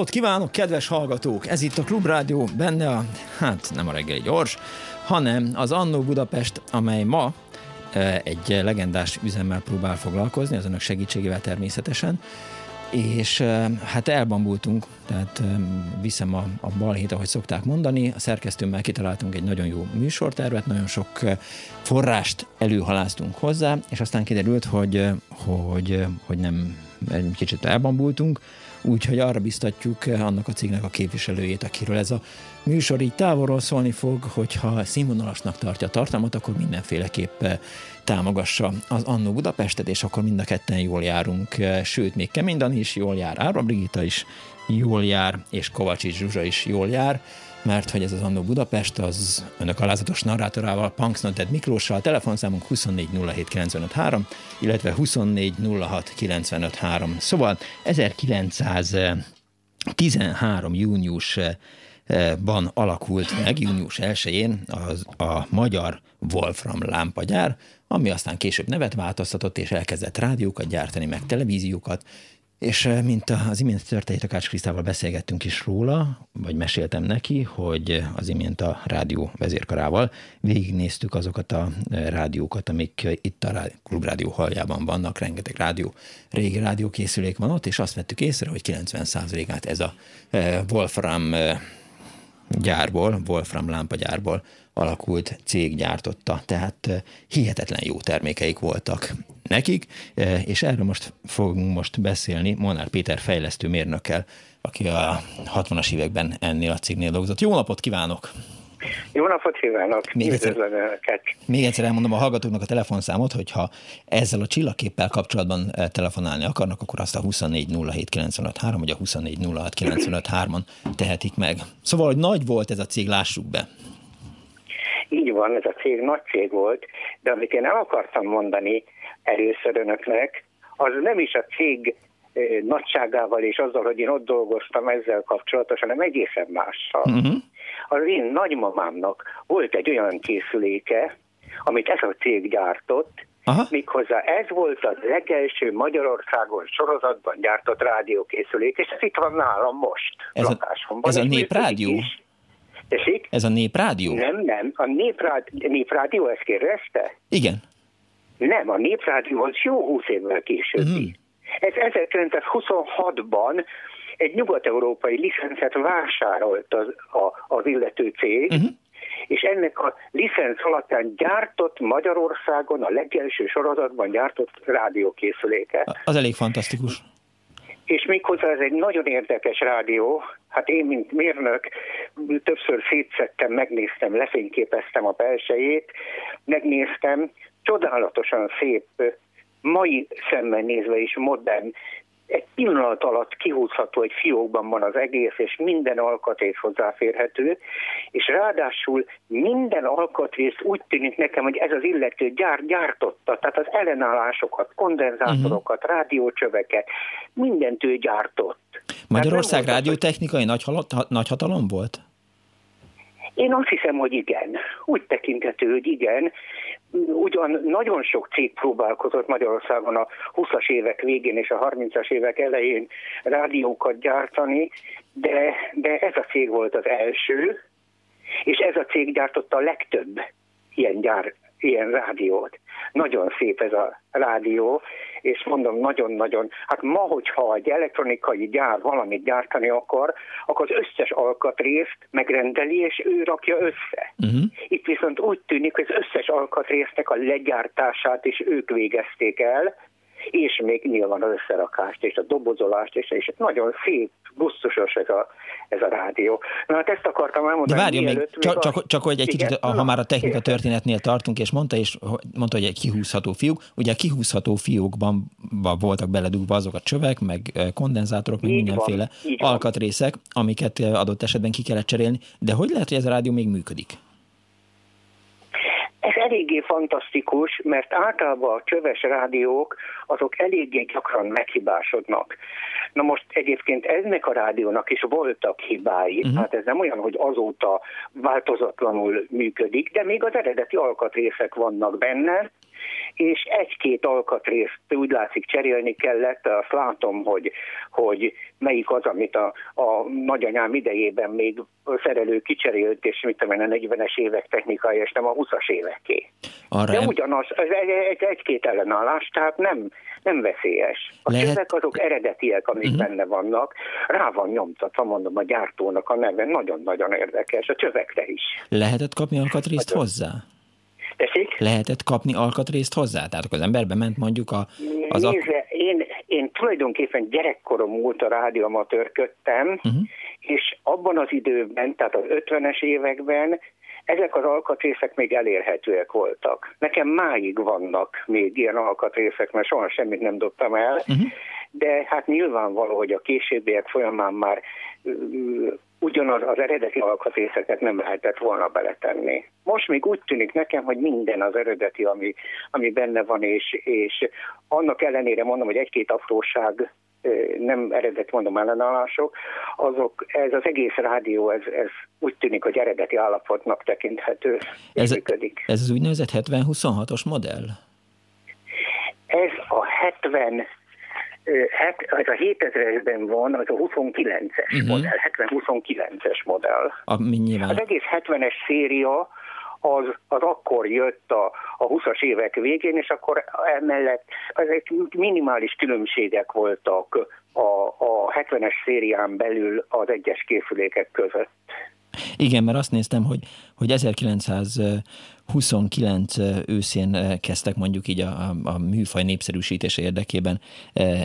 Napot kívánok, kedves hallgatók! Ez itt a Klubrádió, benne a, hát nem a reggeli gyors, hanem az Annó Budapest, amely ma e, egy legendás üzemmel próbál foglalkozni, az önök segítségével természetesen, és e, hát elbambultunk, tehát e, viszem a, a balhét, ahogy szokták mondani, a szerkesztőmmel kitaláltunk egy nagyon jó műsortervet, nagyon sok forrást előhaláztunk hozzá, és aztán kiderült, hogy, hogy, hogy nem egy kicsit elbambultunk, úgyhogy arra biztatjuk annak a cégnek a képviselőjét, akiről ez a műsor így távolról szólni fog, hogyha színvonalasnak tartja a tartalmat, akkor mindenféleképp támogassa az Annó Budapestet, és akkor mind a ketten jól járunk, sőt, még Kemény Dani is jól jár, Ára Brigitta is jól jár, és Kovacsics Zsuzsa is jól jár, mert hogy ez az Annó Budapest, az önök alázatos narrátorával, Punksnoted Miklóssal, telefonszámunk 2407953, illetve 2406953. Szóval 1913. júniusban alakult meg, június 1-én az, a magyar Wolfram lámpagyár, ami aztán később nevet változtatott, és elkezdett rádiókat gyártani, meg televíziókat, és mint az imént Törtei Takács Krisztával beszélgettünk is róla, vagy meséltem neki, hogy az imént a rádió vezérkarával végignéztük azokat a rádiókat, amik itt a klubrádió haljában vannak, rengeteg rádió, régi rádiókészülék van ott, és azt vettük észre, hogy 90%-át ez a Wolfram gyárból, Wolfram lámpagyárból alakult cég gyártotta, tehát hihetetlen jó termékeik voltak nekik, és erről most fogunk most beszélni Monár Péter fejlesztő mérnökkel, aki a 60-as években ennél a cégnél dolgozott. Jó napot kívánok! Jó napot kívánok! Még egyszer, még egyszer elmondom a hallgatóknak a telefonszámot, hogyha ezzel a csillagképpel kapcsolatban telefonálni akarnak, akkor azt a 2407953 vagy a 2406953-on tehetik meg. Szóval, hogy nagy volt ez a cég, lássuk be. Így van, ez a cég nagy cég volt, de amit én el akartam mondani először önöknek, az nem is a cég nagyságával és azzal, hogy én ott dolgoztam ezzel kapcsolatosan, hanem egészen mással. Uh-huh. Az én nagymamámnak volt egy olyan készüléke, amit ez a cég gyártott, Aha. Méghozzá ez volt a legelső Magyarországon sorozatban gyártott rádiókészülék, és ez itt van nálam most, ez lakásomban. A, ez a néprádió? Is. Tessék? Ez a néprádió? Nem, nem. A néprádió, néprádió ezt kérdezte? Igen. Nem, a néprádió az jó húsz évvel későbbi. Uh-huh. Ez 1926-ban egy nyugat-európai licencet vásárolt az, a, az illető cég, uh-huh. és ennek a licenc alapján gyártott Magyarországon a legelső sorozatban gyártott rádiókészüléke. Az elég fantasztikus és méghozzá ez egy nagyon érdekes rádió. Hát én, mint mérnök, többször szétszettem, megnéztem, lefényképeztem a belsejét, megnéztem, csodálatosan szép, mai szemmel nézve is modern, egy pillanat alatt kihúzható egy fiókban van az egész, és minden alkatrész hozzáférhető, és ráadásul minden alkatrészt úgy tűnik nekem, hogy ez az illető gyár gyártotta, tehát az ellenállásokat, kondenzátorokat, uh-huh. rádiócsöveket, mindent ő gyártott. Magyarország rádiótechnikai nagy, nagy hatalom volt? Én azt hiszem, hogy igen. Úgy tekinthető, hogy igen. Ugyan nagyon sok cég próbálkozott Magyarországon a 20-as évek végén és a 30-as évek elején rádiókat gyártani, de, de ez a cég volt az első, és ez a cég gyártotta a legtöbb ilyen, gyár, ilyen rádiót. Nagyon szép ez a rádió, és mondom, nagyon-nagyon, hát ma, hogyha egy elektronikai gyár valamit gyártani akar, akkor az összes alkatrészt megrendeli, és ő rakja össze. Uh-huh. Itt viszont úgy tűnik, hogy az összes alkatrésznek a legyártását is ők végezték el, és még nyilván az összerakást és a dobozolást, és, és nagyon szép, gusztusos ez a, ez a rádió. Na hát ezt akartam elmondani. De várjon még, csak, a... csak, csak hogy egy igen, kicsit, ha már a technika történetnél tartunk, és mondta, és mondta, hogy egy kihúzható fiúk, ugye a kihúzható fiúkban voltak beledugva azok a csövek, meg kondenzátorok, meg így mindenféle van, alkatrészek, amiket adott esetben ki kellett cserélni, de hogy lehet, hogy ez a rádió még működik? Ez eléggé fantasztikus, mert általában a csöves rádiók azok eléggé gyakran meghibásodnak. Na most egyébként ennek a rádiónak is voltak hibái, uh-huh. hát ez nem olyan, hogy azóta változatlanul működik, de még az eredeti alkatrészek vannak benne, és egy-két alkatrészt úgy látszik cserélni kellett, azt látom, hogy, hogy melyik az, amit a, a nagyanyám idejében még szerelő kicserélt, és mit tudom én, a 40-es évek technikai, és nem a 20-as éveké. Arra De ugyanaz, egy, egy, egy-két ellenállás, tehát nem, nem veszélyes. A Lehet... ezek azok eredetiek, amik uh-huh. benne vannak, rá van nyomtatva, mondom, a gyártónak a neve, nagyon-nagyon érdekes, a csövekre is. Lehetett kapni alkatrészt hozzá? Tessék? Lehetett kapni alkatrészt hozzá? Tehát akkor az ember bement mondjuk a... Az Nézze, én, én tulajdonképpen gyerekkorom óta rádióamatőrködtem, uh-huh. és abban az időben, tehát az 50-es években ezek az alkatrészek még elérhetőek voltak. Nekem máig vannak még ilyen alkatrészek, mert soha semmit nem dobtam el, uh-huh. de hát nyilvánvaló, hogy a későbbiek folyamán már ugyanaz az eredeti alkatrészeket nem lehetett volna beletenni. Most még úgy tűnik nekem, hogy minden az eredeti, ami, ami benne van, és, és annak ellenére mondom, hogy egy-két apróság nem eredet mondom ellenállások, azok, ez az egész rádió, ez, ez úgy tűnik, hogy eredeti állapotnak tekinthető. Ez, működik. ez az úgynevezett 70-26-os modell? Ez a 70 Hát, ez a 7000-ben van, az a 29-es uh-huh. Mhm. modell, 70-29-es modell. A, nyilván. Az egész 70-es széria az, az akkor jött a, a 20-as évek végén, és akkor emellett ezek minimális különbségek voltak a, a 70-es szérián belül az egyes készülékek között. Igen, mert azt néztem, hogy, hogy 1929 őszén kezdtek mondjuk így a, a, a műfaj népszerűsítése érdekében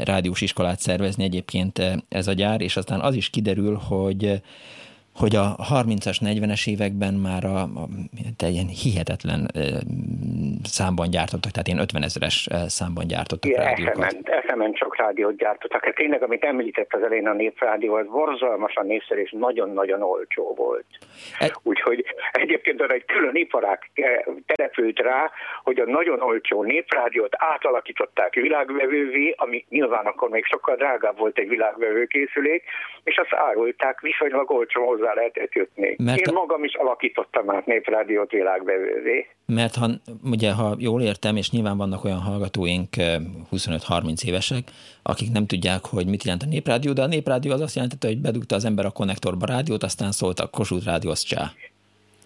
rádiós iskolát szervezni egyébként ez a gyár, és aztán az is kiderül, hogy hogy a 30-as, 40-es években már a, a de ilyen hihetetlen e, számban gyártottak, tehát ilyen 50 ezeres számban gyártottak Igen, rádiókat. Eszemen csak rádiót gyártottak. Hát tényleg, amit említett az elén a néprádió, az borzalmasan népszerű és nagyon-nagyon olcsó volt. E... Úgyhogy egyébként arra egy külön iparák települt rá, hogy a nagyon olcsó néprádiót átalakították világvevővé, ami nyilván akkor még sokkal drágább volt egy világvevő készülék, és azt árulták viszonylag olcsó hozzá lehetett jutni. Mert Én magam is alakítottam át néprádiót világbevővé. Mert ha, ugye, ha jól értem, és nyilván vannak olyan hallgatóink 25-30 évesek, akik nem tudják, hogy mit jelent a néprádió, de a néprádió az azt jelentette, hogy bedugta az ember a konnektorba rádiót, aztán szólt a Kossuth Rádió, az csá.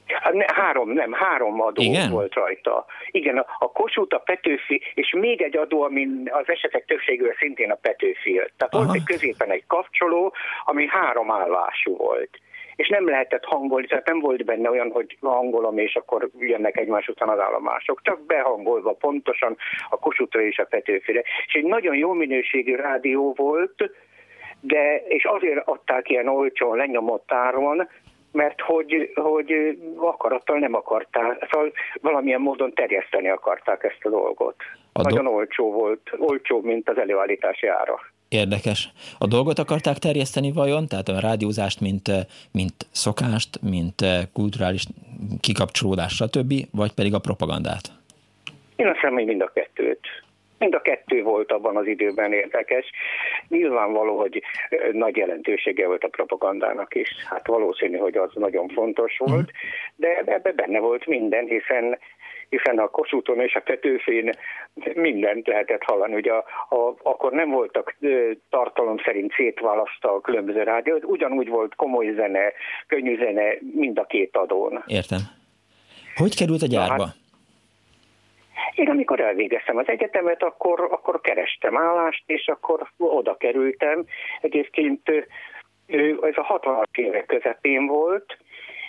Hát ne, három, nem, három adó Igen? volt rajta. Igen, a, a Kossuth, a Petőfi, és még egy adó, ami az esetek többségül szintén a Petőfi. Tehát Aha. volt egy középen egy kapcsoló, ami három állású volt és nem lehetett hangolni, tehát nem volt benne olyan, hogy hangolom, és akkor jönnek egymás után az állomások, csak behangolva pontosan a Kossuthra és a Petőfire. És egy nagyon jó minőségű rádió volt, de, és azért adták ilyen olcsón lenyomott áron, mert hogy, hogy akarattal nem akarták, szóval valamilyen módon terjeszteni akarták ezt a dolgot. A do- Nagyon olcsó volt, olcsóbb, mint az előállítási ára. Érdekes. A dolgot akarták terjeszteni vajon? Tehát a rádiózást, mint, mint szokást, mint kulturális kikapcsolódás, stb., vagy pedig a propagandát? Én azt hiszem, hogy mind a kettőt. Mind a kettő volt abban az időben érdekes. Nyilvánvaló, hogy nagy jelentősége volt a propagandának is. Hát valószínű, hogy az nagyon fontos volt, uh-huh. de ebben benne volt minden, hiszen hiszen a Kossuthon és a Petőfén mindent lehetett hallani. Ugye a, a, akkor nem voltak tartalom szerint szétválasztva a különböző rádió, ugyanúgy volt komoly zene, könnyű zene mind a két adón. Értem. Hogy került a gyárba? Hát, én amikor elvégeztem az egyetemet, akkor, akkor kerestem állást, és akkor oda kerültem. Egyébként ez a 60 évek közepén volt,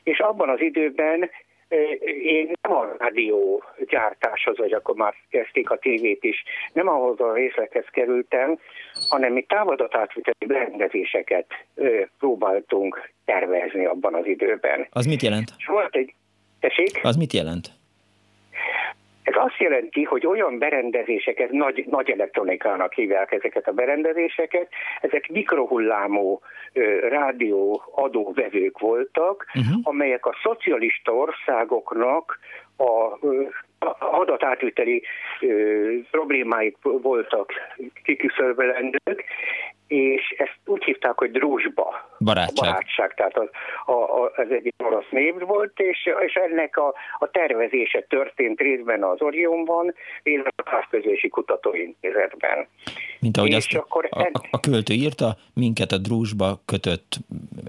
és abban az időben én nem a rádió gyártáshoz, vagy akkor már kezdték a tévét is, nem ahhoz a részlethez kerültem, hanem mi távoladatátviteli berendezéseket próbáltunk tervezni abban az időben. Az mit jelent? És volt egy... Tessék? Az mit jelent? Azt jelenti, hogy olyan berendezéseket, nagy, nagy elektronikának hívják ezeket a berendezéseket, ezek mikrohullámú rádió adóvevők voltak, uh-huh. amelyek a szocialista országoknak a adatátviteli problémáik voltak kiküszöbölendők, és ezt úgy hívták, hogy drúzsba. Barátság. A barátság, tehát az, a, a, az egyik orosz név volt, és, és ennek a, a tervezése történt részben az Orionban, illetve a Távközlési Kutatóintézetben. Mint ahogy és azt akkor a, a, a költő írta, minket a drúzsba kötött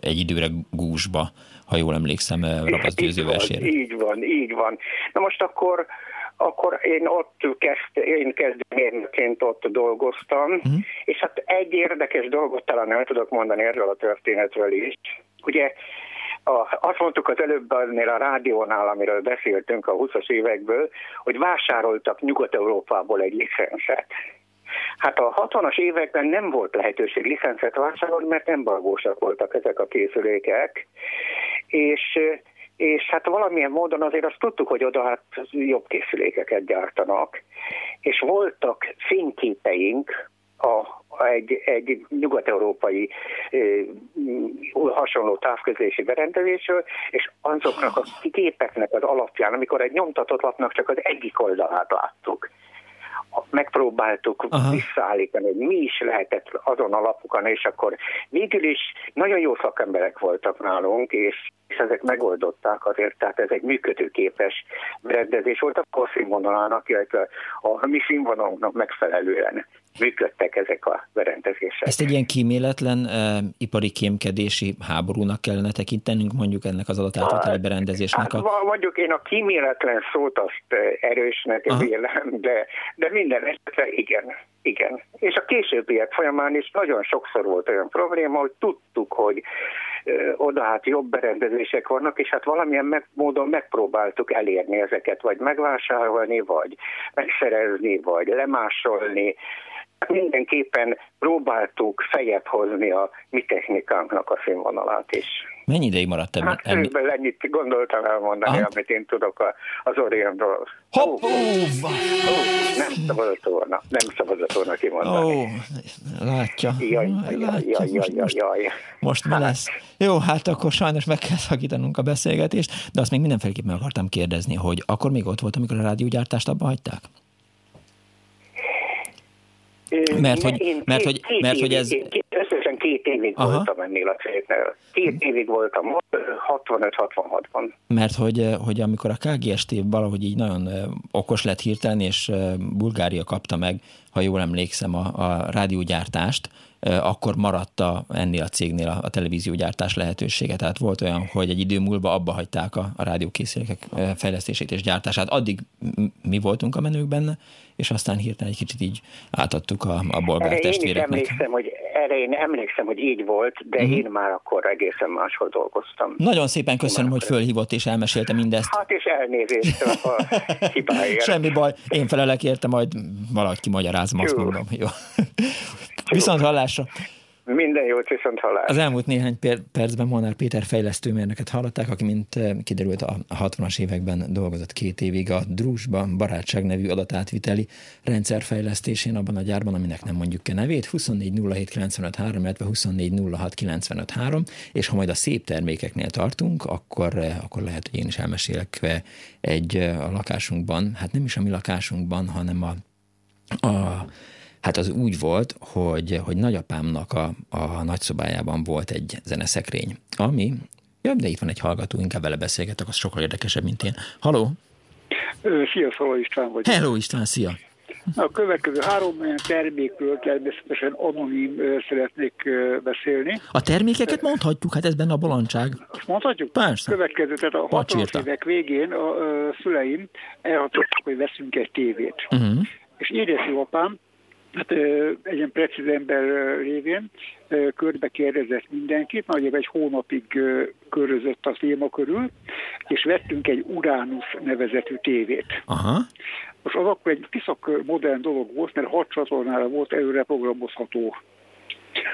egy időre gúzsba, ha jól emlékszem, Rapasz Győző versére. Így van, így van. Na most akkor akkor én ott kezd, én kezdőmérnökként ott dolgoztam, uh-huh. és hát egy érdekes dolgot talán el tudok mondani erről a történetről is. Ugye a, azt mondtuk az előbb annél a rádiónál, amiről beszéltünk a 20-as évekből, hogy vásároltak Nyugat-Európából egy licenszet. Hát a 60-as években nem volt lehetőség licencet vásárolni, mert embargósak voltak ezek a készülékek, és és hát valamilyen módon azért azt tudtuk, hogy oda hát jobb készülékeket gyártanak, és voltak fényképeink a, egy, egy nyugat-európai e, hasonló távközlési berendezésről, és azoknak a képeknek az alapján, amikor egy nyomtatott lapnak csak az egyik oldalát láttuk, megpróbáltuk Aha. visszaállítani, hogy mi is lehetett azon alapokon, és akkor végül is nagyon jó szakemberek voltak nálunk, és, és ezek megoldották azért, tehát ez egy működőképes berendezés volt a korszínvonalának, illetve a mi színvonalunknak megfelelően működtek ezek a berendezések. Ezt egy ilyen kíméletlen uh, ipari kémkedési háborúnak kellene tekintenünk mondjuk ennek az adatátviteli hát, berendezésnek? Hát, a... Mondjuk én a kíméletlen szót azt erősnek Aha. vélem, de, de minden esetre igen. Igen. És a későbbiek folyamán is nagyon sokszor volt olyan probléma, hogy tudtuk, hogy oda hát jobb berendezések vannak, és hát valamilyen meg, módon megpróbáltuk elérni ezeket, vagy megvásárolni, vagy megszerezni, vagy lemásolni, mindenképpen próbáltuk fejebb hozni a mi technikánknak a színvonalát is. Mennyi ideig maradt ebben? Hát körülbelül ennyit gondoltam elmondani, Aha. amit én tudok a, az Orionról. Hopp! Oh, nem szabadott volna, nem szabadott volna kimondani. Ó, látja. Jaj, jaj, jaj, jaj, jaj, jaj. Most mi lesz? Jó, hát akkor sajnos meg kell szakítanunk a beszélgetést, de azt még mindenféleképpen akartam kérdezni, hogy akkor még ott volt, amikor a rádiógyártást abba hagyták? Mert hogy, mert, hogy, mert, hogy ez... Összesen két évig Aha. voltam ennél a cégnél. Két évig voltam 65-66-ban. Mert hogy, hogy amikor a KGST valahogy így nagyon okos lett hirtelen, és Bulgária kapta meg, ha jól emlékszem, a, a rádiógyártást, akkor maradt a, ennél a cégnél a, a televíziógyártás lehetősége. Tehát volt olyan, hogy egy idő múlva abba hagyták a, a rádiókészülékek fejlesztését és gyártását. Addig mi voltunk a menők benne, és aztán hirtelen egy kicsit így átadtuk a, a bolgár erre testvéreknek. Én emlékszem, hogy, erre én emlékszem, hogy így volt, de uh-huh. én már akkor egészen máshol dolgoztam. Nagyon szépen köszönöm, hogy fölhívott és elmesélte mindezt. Hát és elnézést a hibáért. Semmi baj, én felelek érte, majd valaki magyarázom, azt mondom. Jó. Viszont hallásra. Minden jót, viszont hallás. Az elmúlt néhány percben Molnár Péter fejlesztőmérnöket hallották, aki mint eh, kiderült a 60-as években dolgozott két évig a Drúzsban Barátság nevű adatátviteli rendszerfejlesztésén abban a gyárban, aminek nem mondjuk ki nevét, 2407953, illetve 2406953, és ha majd a szép termékeknél tartunk, akkor, eh, akkor lehet, hogy én is elmesélek eh, egy a lakásunkban, hát nem is a mi lakásunkban, hanem a, a Hát az úgy volt, hogy, hogy nagyapámnak a, a nagyszobájában volt egy zeneszekrény, ami, ja, de itt van egy hallgató, inkább vele beszélgetek, az sokkal érdekesebb, mint én. Haló? Szia, Szala István vagy. Hello István, szia! A következő három olyan termékről természetesen anonim szeretnék beszélni. A termékeket mondhatjuk, hát ez benne a bolondság. Azt mondhatjuk? Persze. Következő, tehát a 60 évek végén a, a szüleim elhatottak, hogy veszünk egy tévét. Uh-huh. És édesű apám, hát egy ilyen precíz ember révén körbe kérdezett mindenkit, nagyjából egy hónapig körözött a téma körül, és vettünk egy Uranus nevezetű tévét. Aha. Most az akkor egy piszak modern dolog volt, mert hat csatornára volt előre programozható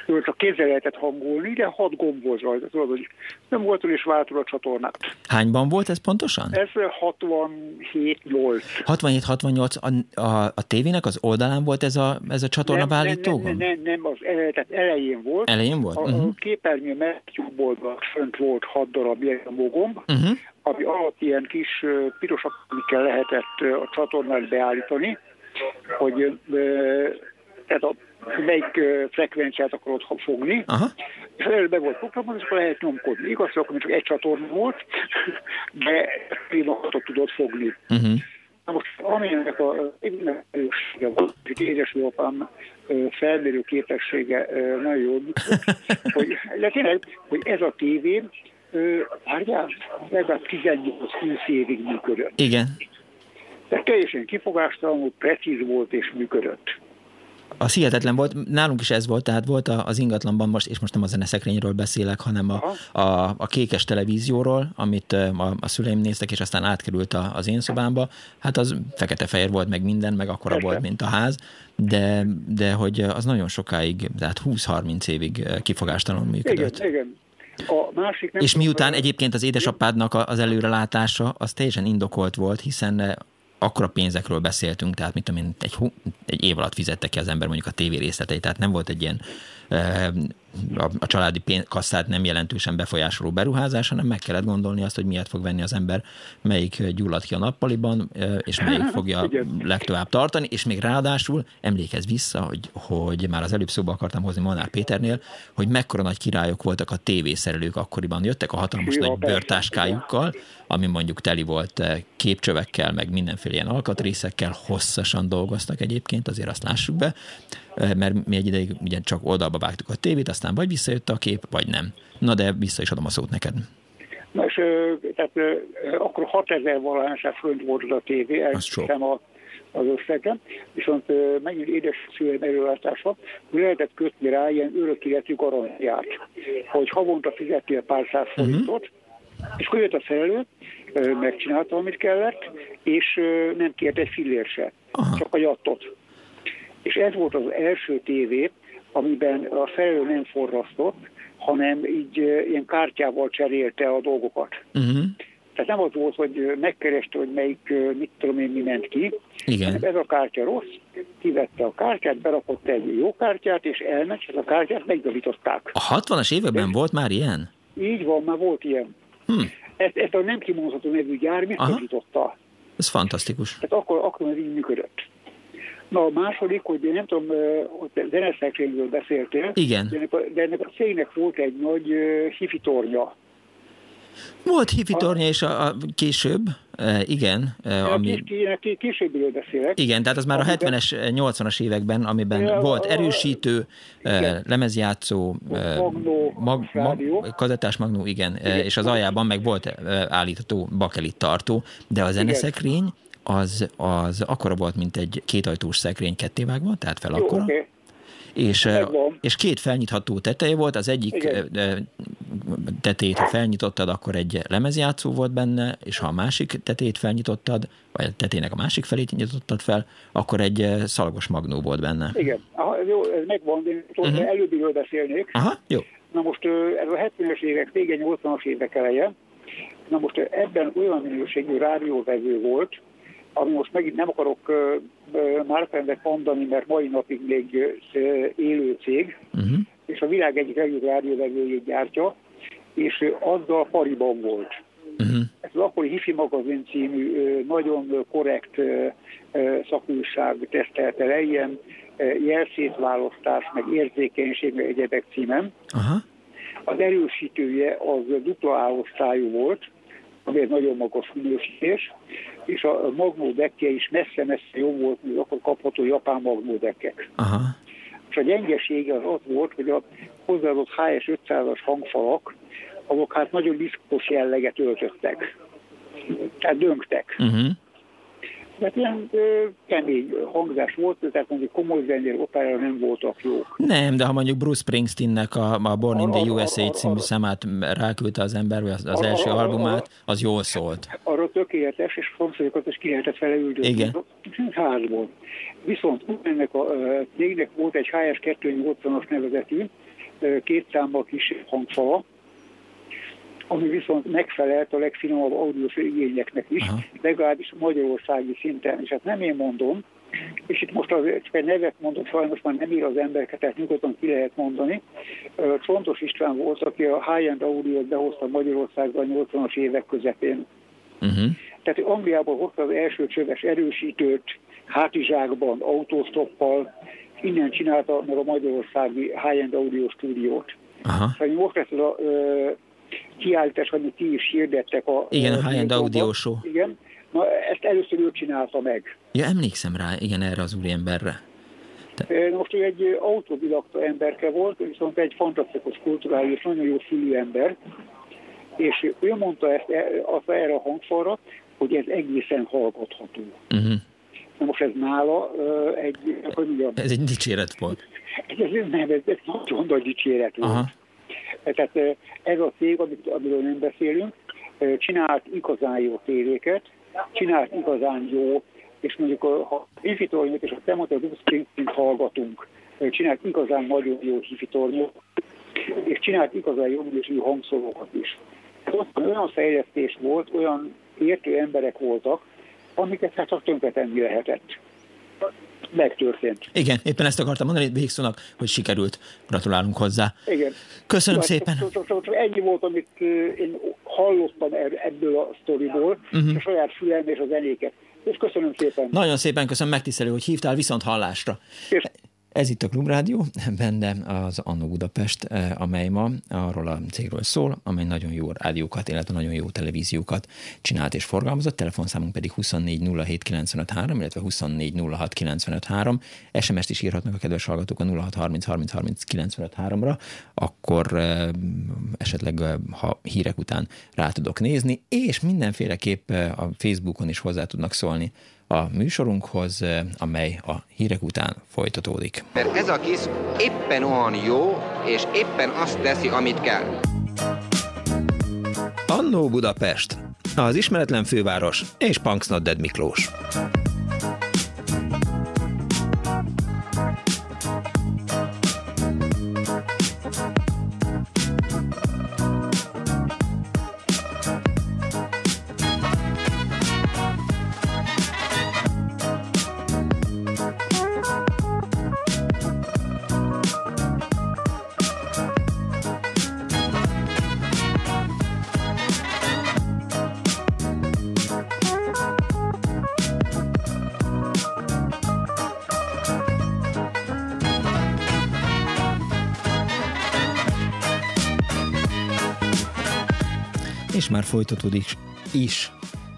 ő csak kézzel lehetett hangolni, de hat gomb volt rajta, tudod, hogy nem volt is váltó a csatornát. Hányban volt ez pontosan? Ez 67-8. 67-68, a, a, a tévének az oldalán volt ez a, ez a csatorna nem, válító? Nem, nem, nem, nem, az tehát elején volt. Elején volt? A, uh-huh. a mhm. képernyő mellett jobb oldal fönt volt hat darab ilyen mogomb, uh-huh. ami alatt ilyen kis pirosak, amikkel lehetett a csatornát beállítani, hogy tehát a melyik frekvenciát akarod fogni, Aha. és előbb be volt programozva, és akkor lehet nyomkodni. Igaz, akkor csak egy csatorna volt, de pillanat tudod fogni. Uh-huh. Na most, aminek a erőssége volt, hogy édesapám felmérő képessége nagyon jó, hogy, de tényleg, hogy ez a tévé, várjál, legalább 18-20 évig működött. Igen. Tehát teljesen kifogástalanul, precíz volt és működött az hihetetlen volt, nálunk is ez volt, tehát volt az ingatlanban most, és most nem a zeneszekrényről beszélek, hanem a, a, a kékes televízióról, amit a, a szüleim néztek, és aztán átkerült a, az én szobámba. Hát az fekete-fehér volt, meg minden, meg akkora Persze. volt, mint a ház, de, de hogy az nagyon sokáig, tehát 20-30 évig kifogástalanul működött. Igen, igen. A másik nem és miután egyébként az édesapádnak az előrelátása az teljesen indokolt volt, hiszen akkora pénzekről beszéltünk, tehát mit tudom én, egy, egy év alatt fizette ki az ember mondjuk a tévé részleteit, tehát nem volt egy ilyen a, a családi kasszát nem jelentősen befolyásoló beruházás, hanem meg kellett gondolni azt, hogy miért fog venni az ember, melyik gyullad ki a nappaliban, és melyik fogja legtovább tartani, és még ráadásul emlékez vissza, hogy, hogy már az előbb szóba akartam hozni Monár Péternél, hogy mekkora nagy királyok voltak a tévészerelők akkoriban. Jöttek a hatalmas nagy bőrtáskájukkal, ami mondjuk teli volt képcsövekkel, meg mindenféle ilyen alkatrészekkel, hosszasan dolgoztak egyébként, azért azt lássuk be, mert mi egy ideig ugye csak oldalba vágtuk a tévét, aztán vagy visszajött a kép, vagy nem. Na de vissza is adom a szót neked. Na és tehát, akkor 6000 valahányság fönt volt az a tévé, elhiszem a az összegen, viszont megint édes szüleim erőlátása, hogy lehetett kötni rá ilyen örökéletű garantiát, hogy havonta fizettél pár száz forintot, uh-huh. és akkor jött a szerelő, megcsinálta, amit kellett, és nem kért egy fillér se, Aha. csak a jattot. És ez volt az első tévé, amiben a szerelő nem forrasztott, hanem így ilyen kártyával cserélte a dolgokat. Uh-huh. Tehát nem az volt, hogy megkereste, hogy melyik, mit tudom én, mi ment ki. Igen. Ez a kártya rossz, kivette a kártyát, berakott egy jó kártyát, és elment, és a kártyát megjavították. A 60-as években volt már ilyen? Így van, már volt ilyen. Hm. Ezt, ezt a nem kimondható nevű gyár biztosította. Ez fantasztikus. Tehát akkor, akkor ez így működött. Na a második, hogy én nem tudom, hogy zeneszekrényről beszéltél. Igen. De ennek, a, de ennek a cégnek volt egy nagy uh, hifitornya. Volt hifitornya is a, a később, e, igen. E, ami... Későbbről beszélek. Igen, tehát az már amiben... a 70-es, 80-as években, amiben ja, volt erősítő, igen. lemezjátszó, magnó, mag, mag, kazettás magnó, igen, igen, és az aljában meg volt állítható bakelit tartó, de a zeneszekrény az, az akkora volt, mint egy kétajtós szekrény kettévágva, tehát fel akkora. Okay. És, és két felnyitható teteje volt, az egyik Igen. tetét, ha felnyitottad, akkor egy lemezjátszó volt benne, és ha a másik tetét felnyitottad, vagy a tetének a másik felét nyitottad fel, akkor egy szalagos magnó volt benne. Igen, Aha, jó, ez megvan, én uh-huh. előbbiről beszélnék. Aha, jó. Na most ez a 70-es évek vége, 80-as évek eleje, na most ebben olyan minőségű rádióvevő volt, ami most megint nem akarok márkendet mondani, mert mai napig még élő cég, uh-huh. és a világ egyik legjobb rádióvevőjét gyártja, és azzal pariban volt. Uh-huh. Ez az akkori Hifi magazin című nagyon korrekt szakújság tesztelte le, ilyen jelszétválasztás, meg érzékenység, meg egyebek címen. Uh-huh. Az erősítője az dupla álosztályú volt, ami egy nagyon magas minősítés, és a magnó dekkje is messze-messze jobb volt, mint akkor kapható japán magnó dekkek. Aha. És a gyengesége az az volt, hogy a hozzáadott HS 500-as hangfalak, azok hát nagyon diszkos jelleget öltöttek. Tehát döngtek. Uh-huh. Tehát ilyen ö, kemény hangzás volt, tehát mondjuk komoly zenér opára nem voltak jók. Nem, de ha mondjuk Bruce Springsteennek a, a Born in the USA című számát ráküldte az ember, az, az első albumát, az jól szólt. Arra tökéletes, és fontosokat is ki lehetett vele üldözni. Igen. Házból. Viszont ennek a cégnek volt egy HS280-as nevezetű, két számmal kis hangfala, ami viszont megfelelt a legfinomabb audiós igényeknek is, Aha. legalábbis magyarországi szinten. És hát nem én mondom, és itt most azért csak egy nevet mondok, sajnos már nem ír az embereket, tehát nyugodtan ki lehet mondani. Fontos István volt, aki a high-end audio behozta Magyarországba a 80-as évek közepén. Uh-huh. Tehát Angliából hozta az első csöves erősítőt, hátizsákban, autóstoppal, innen csinálta meg a magyarországi high-end audio stúdiót. Aha. Szóval most ezt a kiállítás, amit ti is hirdettek. A, igen, a High End Audio Show. Igen, na ezt először ő csinálta meg. Ja, emlékszem rá, igen, erre az úriemberre. Te... Most ő egy autodidakta emberke volt, viszont egy fantasztikus kulturális, nagyon jó fülű ember, és ő mondta ezt e, erre a hangfalra, hogy ez egészen hallgatható. Uh-huh. Na most ez nála egy, hogy mondjam... Ez egy dicséret volt. Ez, ez nem, ez, ez nagyon nagy dicséret volt. Aha. Tehát ez a cég, amit, amiről nem beszélünk, csinált igazán jó tévéket, csinált igazán jó, és mondjuk ha hifi tornyot és a temata Springsteen hallgatunk, csinált igazán nagyon jó hifi tornyot, és csinált igazán jó minőségű hangszórókat is. Ott olyan fejlesztés volt, olyan értő emberek voltak, amiket hát csak tönkretenni lehetett megtörtént. Igen, éppen ezt akartam mondani végszónak, hogy sikerült. Gratulálunk hozzá. Igen. Köszönöm ja, szépen. Ennyi volt, amit én hallottam ebből a sztoriból, uh-huh. a saját fülem és a zenéket. És köszönöm szépen. Nagyon szépen köszönöm, megtisztelő, hogy hívtál viszont hallásra. És ez itt a Klubrádió, benne az Annó Budapest, eh, amely ma arról a cégről szól, amely nagyon jó rádiókat, illetve nagyon jó televíziókat csinált és forgalmazott. Telefonszámunk pedig 2407953, illetve 2406953. SMS-t is írhatnak a kedves hallgatók a 0630 ra akkor eh, esetleg eh, ha hírek után rá tudok nézni, és mindenféleképp a Facebookon is hozzá tudnak szólni a műsorunkhoz, amely a hírek után folytatódik. Mert ez a kis éppen olyan jó, és éppen azt teszi, amit kell. Annó Budapest, az ismeretlen főváros és Punksnodded Miklós. Folytatódik is.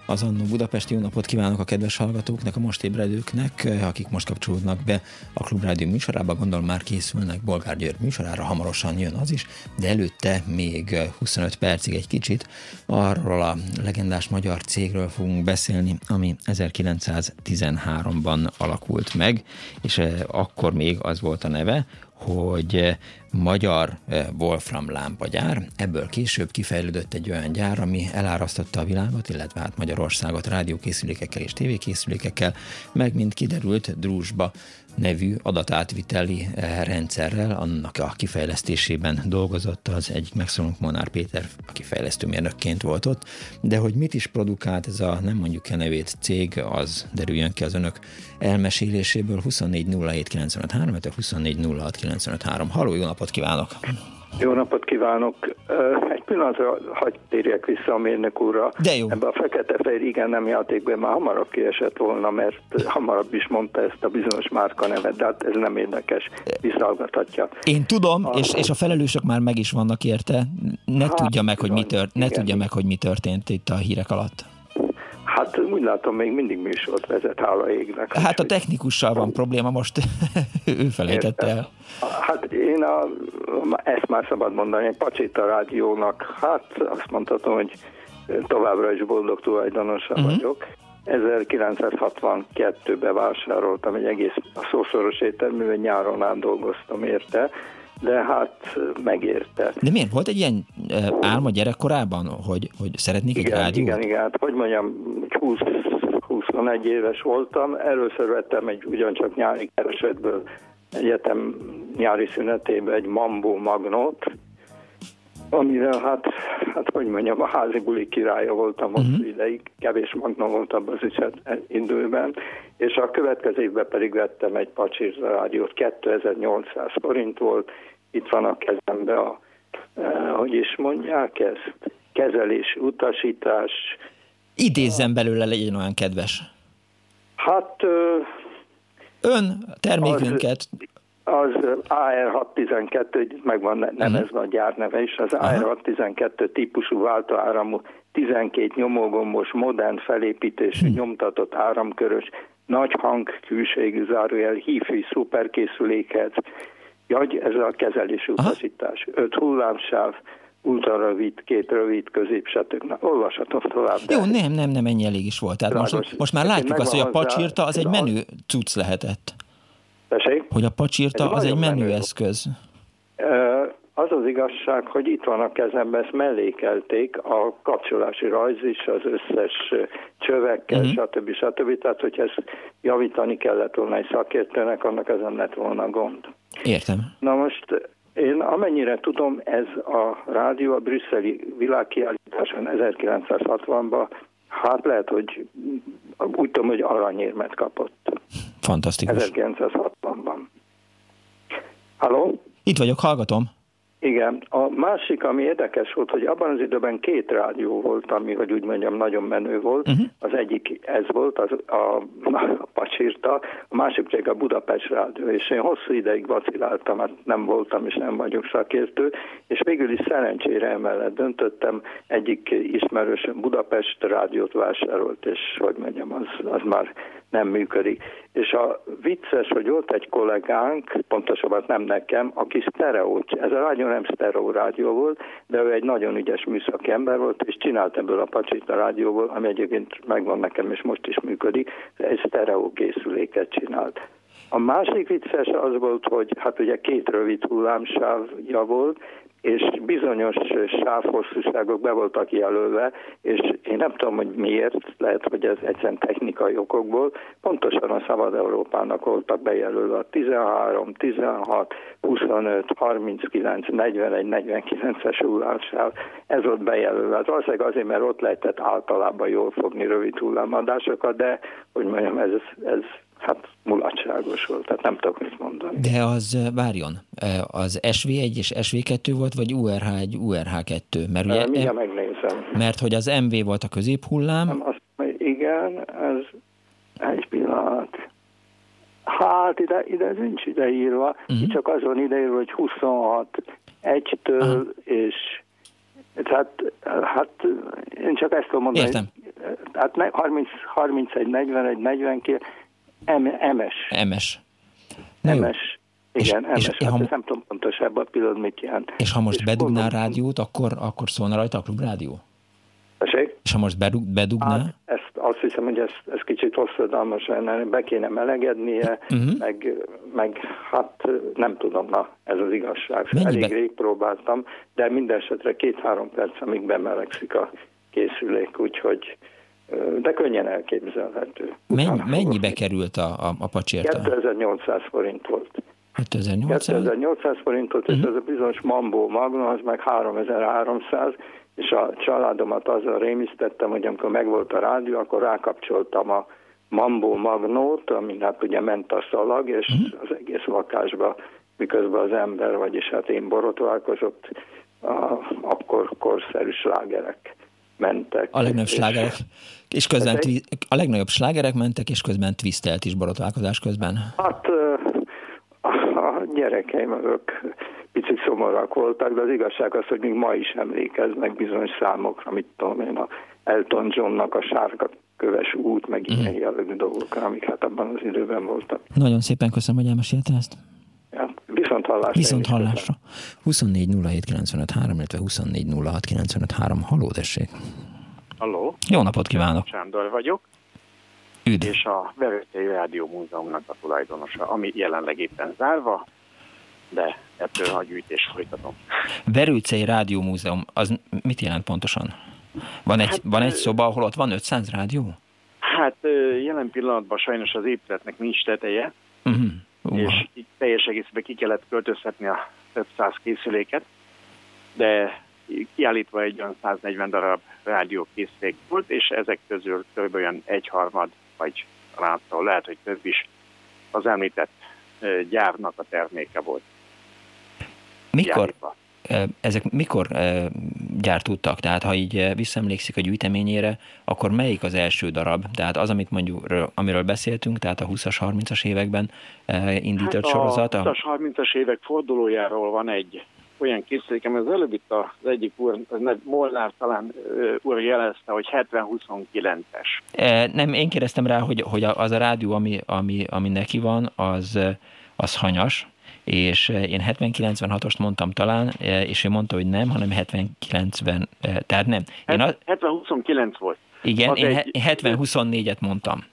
Az Annó Budapesti jó napot kívánok a kedves hallgatóknak, a most ébredőknek, akik most kapcsolódnak be a Klubrádió műsorába, gondolom már készülnek Bolgár György műsorára, hamarosan jön az is, de előtte még 25 percig egy kicsit arról a legendás magyar cégről fogunk beszélni, ami 1913-ban alakult meg, és eh, akkor még az volt a neve, hogy eh, magyar eh, Wolfram lámpagyár, ebből később kifejlődött egy olyan gyár, ami elárasztotta a világot, illetve hát Magyarországot rádiókészülékekkel és tévékészülékekkel, meg mint kiderült Drúzsba nevű adatátviteli eh, rendszerrel, annak a kifejlesztésében dolgozott az egyik megszólunk Monár Péter, aki fejlesztőmérnökként volt ott, de hogy mit is produkált ez a nem mondjuk a nevét cég, az derüljön ki az önök elmeséléséből. 24 07 95 3, 24 06 95 3. Halló, jó napot kívánok! Jó napot kívánok! Egy pillanatra hagyj térjek vissza a mérnök úrra. De jó. Ebbe a fekete-fehér igen nem játékban már hamarabb kiesett volna, mert hamarabb is mondta ezt a bizonyos márka nevet, de hát ez nem érdekes, visszahallgathatja. Én tudom, a... és, és a felelősök már meg is vannak érte. Ne hát, tudja meg, hogy mi tört, ne tudja meg, hogy mi történt itt a hírek alatt. Hát úgy látom, még mindig műsort vezet, hála égnek. Hát a technikussal van probléma, most ő felejtette el. Hát én a, ezt már szabad mondani, egy Pacsita rádiónak, hát azt mondhatom, hogy továbbra is boldog tulajdonosa uh-huh. vagyok. 1962-ben vásároltam egy egész a szószoros étterművel, nyáron át dolgoztam érte, de hát megérte. De miért? Volt egy ilyen álma gyerekkorában, hogy, hogy szeretnék igen, egy rádiót? Igen, igen, hát hogy mondjam, 20, 21 éves voltam, először vettem egy ugyancsak nyári keresetből egyetem nyári szünetében egy Mambo Magnót, amivel hát, hát hogy mondjam, a házi buli királya voltam uh-huh. hosszú ideig, kevés magna volt abban az időben, és a következő évben pedig vettem egy Pacsir rádiót, 2800 forint volt, itt van a kezembe a, eh, hogy is mondják ezt, kezelés, utasítás. Idézzen belőle, legyen olyan kedves. Hát... Ön termékünket... Az, az AR612, itt meg van nevezve uh-huh. a gyárneve is, az AR612 típusú váltóáramú 12 nyomógombos, modern felépítésű, uh-huh. nyomtatott áramkörös, nagy hang külségű zárójel, hífű szuperkészülékhez, Jagy, ez a kezelés utasítás. Aha. Öt hullámsáv, ultra rövid, két rövid, közép, stb. Olvashatom tovább. De... Jó, nem, nem, nem, ennyi elég is volt. Tehát most, most már látjuk azt, hogy a pacsírta az egy menő cucc lehetett. Tessék? Hogy a pacsírta az egy menő, menő eszköz. Az az igazság, hogy itt van a kezemben, ezt mellékelték, a kapcsolási rajz is, az összes csövekkel, uh-huh. stb. stb. Tehát, hogy ezt javítani kellett volna egy szakértőnek, annak ezen lett volna gond. Értem. Na most én amennyire tudom, ez a rádió a brüsszeli világkiállításon 1960-ban, hát lehet, hogy úgy tudom, hogy aranyérmet kapott. Fantasztikus. 1960-ban. Halló? Itt vagyok, hallgatom. Igen. A másik, ami érdekes volt, hogy abban az időben két rádió volt, ami, hogy úgy mondjam, nagyon menő volt. Uh-huh. Az egyik ez volt, az a, a Pacsirta, a másik pedig a Budapest rádió, és én hosszú ideig vaciláltam, hát nem voltam és nem vagyok szakértő, és végül is szerencsére emellett döntöttem, egyik ismerős Budapest rádiót vásárolt, és hogy mondjam, az, az már nem működik. És a vicces, hogy volt egy kollégánk, pontosabban nem nekem, aki sztereót, ez a rádió nem sztereó rádió volt, de ő egy nagyon ügyes műszaki ember volt, és csinált ebből a Pacsita rádióból, ami egyébként megvan nekem, és most is működik, egy sztereó készüléket csinált. A másik vicces az volt, hogy hát ugye két rövid hullámsávja volt, és bizonyos sávhosszúságok be voltak jelölve, és én nem tudom, hogy miért, lehet, hogy ez egyszerűen technikai okokból, pontosan a Szabad Európának voltak bejelölve a 13, 16, 25, 39, 41, 49-es hullámsáv, ez volt bejelölve. Az valószínűleg azért, mert ott lehetett általában jól fogni rövid hullámadásokat, de, hogy mondjam, ez, ez hát mulatságos volt, tehát nem tudok mit mondani. De az, várjon, az SV1 és SV2 volt, vagy URH1, URH2? Mert ugye, Mindjárt megnézem. Mert hogy az MV volt a középhullám. Nem, azt, igen, ez egy pillanat. Hát ide, ide nincs ideírva, uh-huh. csak az van ideírva, hogy 26 egytől, Aha. és tehát hát én csak ezt tudom mondani. Értem. Hát 30, 31, 41, 42, MS. MS. MS. Igen, és, MS. És, hát ha, nem tudom pontosabban a pillanat mit jelent. És ha most és bedugnál a rádiót, akkor, akkor szólna rajta a klubrádió? Tessék? És ha most bedug, bedugná? Hát, ezt azt hiszem, hogy ez, ez kicsit hosszadalmas lenne, be kéne melegednie, uh-huh. meg, meg hát nem tudom, na ez az igazság. Mennyibe? Elég rég próbáltam, de minden esetre két-három perc, amíg bemelegszik a készülék, úgyhogy de könnyen elképzelhető. Mennyi, mennyibe került a, a, a pacsérta? 2800 forint volt. 2800? 2800 forint volt, uh-huh. és mhm. ez a bizonyos Mambo Magna, az meg 3300, és a családomat azzal rémisztettem, hogy amikor megvolt a rádió, akkor rákapcsoltam a Mambo Magnót, amin hát ugye ment a szalag, és uh-huh. az egész lakásba, miközben az ember, vagyis hát én borotválkozott, a, akkor korszerű slágerek mentek. A legnagyobb és, slágerek, és közben egy... a legnagyobb slágerek mentek, és közben twistelt is borotválkozás közben. Hát a gyerekeim azok picit szomorak voltak, de az igazság az, hogy még ma is emlékeznek bizonyos számokra, mit tudom én, a Elton Johnnak a sárga köves út, meg mm. ilyen jellegű dolgokra, amik hát abban az időben voltak. Nagyon szépen köszönöm, hogy elmesélte ezt. Ja, viszont hallásra. Viszont hallásra. 24 illetve 24 Haló, tessék. Halló. Jó napot kívánok. Sándor vagyok. Üdv. És a Verőtei Rádió Múzeumnak a tulajdonosa, ami jelenleg éppen zárva, de ettől a gyűjtés folytatom. Verőcei Rádió Múzeum, az mit jelent pontosan? Van egy, hát, van egy szoba, ahol ott van 500 rádió? Hát jelen pillanatban sajnos az épületnek nincs teteje, uh-huh. uh. és teljes egészben ki kellett költöztetni a 500 készüléket, de kiállítva egy olyan 140 darab rádiókészülék volt, és ezek közül kb. olyan egyharmad, vagy talán lehet, hogy több is az említett gyárnak a terméke volt. Mikor, kiállítva ezek mikor gyártottak? Tehát ha így visszaemlékszik a gyűjteményére, akkor melyik az első darab? Tehát az, amit mondjuk, amiről beszéltünk, tehát a 20-as, 30-as években indított hát sorozat? A 20-as, 30-as évek fordulójáról van egy olyan készülékem, az előbb itt az egyik úr, az Molnár talán úr jelezte, hogy 70-29-es. Nem, én kérdeztem rá, hogy, hogy az a rádió, ami, ami, ami neki van, az, az hanyas, és én 70-96-ost mondtam talán, eh, és ő mondta, hogy nem, hanem 70-90, eh, tehát nem. Én a... 70-29 volt. Igen, az én egy... 70-24-et mondtam.